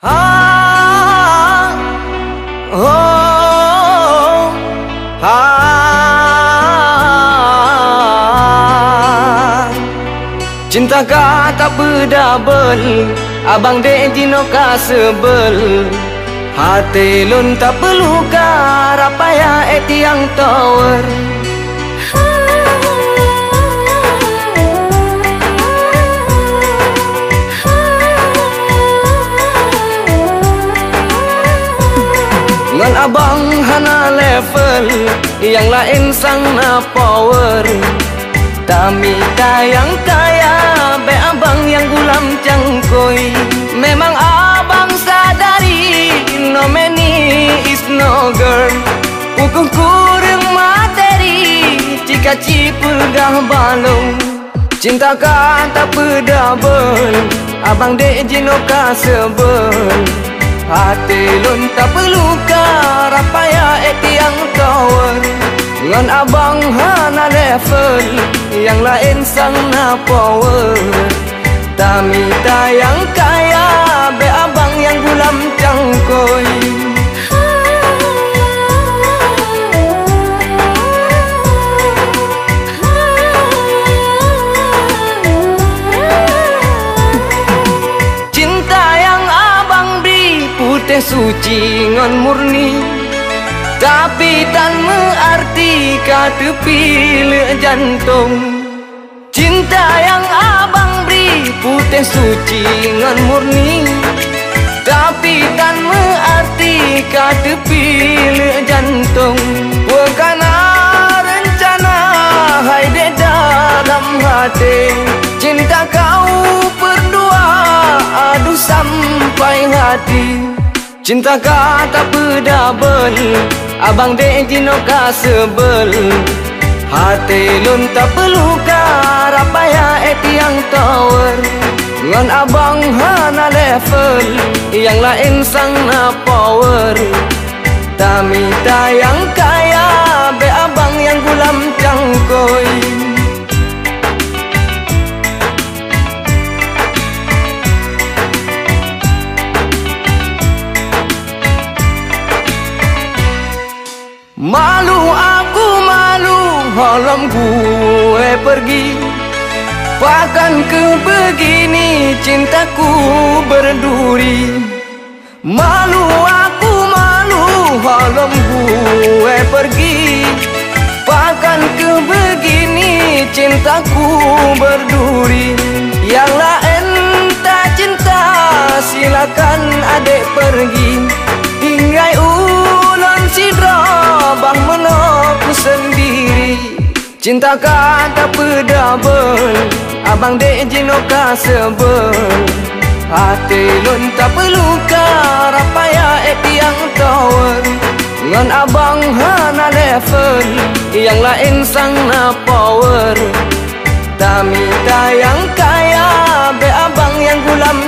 Ha, ha. Cinta ka tak berdabel Abang dek jino ka sebel Hati lun tak perlu ka Rapaya etiang tower abang hana level Yang lain sang na power. Tami tayang kaya Be abang yang gulam cangkoi. Memang abang sadari No many is no girl. Ukung kurang materi Jika cipul gah balong. Cinta tak pedabel Abang dek jino ka sebel Hati lun tak perlu karapaya etiang kawan. Ngan abang hana level Yang lain sang na power Tami tayang suci ngon murni. Tapi tan mengerti kata pilih jantung. Cinta yang abang beri putih suci ngon murni. Tapi tan mengerti kata pilih jantung. Bukan rencana hai de dalam hati. Cinta kau berdua aduh sampai hati Cinta ka tak berdabel Abang dek jino ka sebel? Hati lun tak perlu ka Rapaya etiang tower? Ngan abang hana level Yang lain sang na power. Tami tayang kaya aku malu Halam gue pergi. Bahkan ke begini Cintaku berduri. Malu aku malu Halam gue pergi. Bahkan ke begini Cintaku Cinta ka tak pedabel Abang dek jino ka sebel. Hati lun tak perlu ka Rapaya etiang tower Ngan abang hana level Yang lain sang na power Tami tayang kaya Be abang yang gulam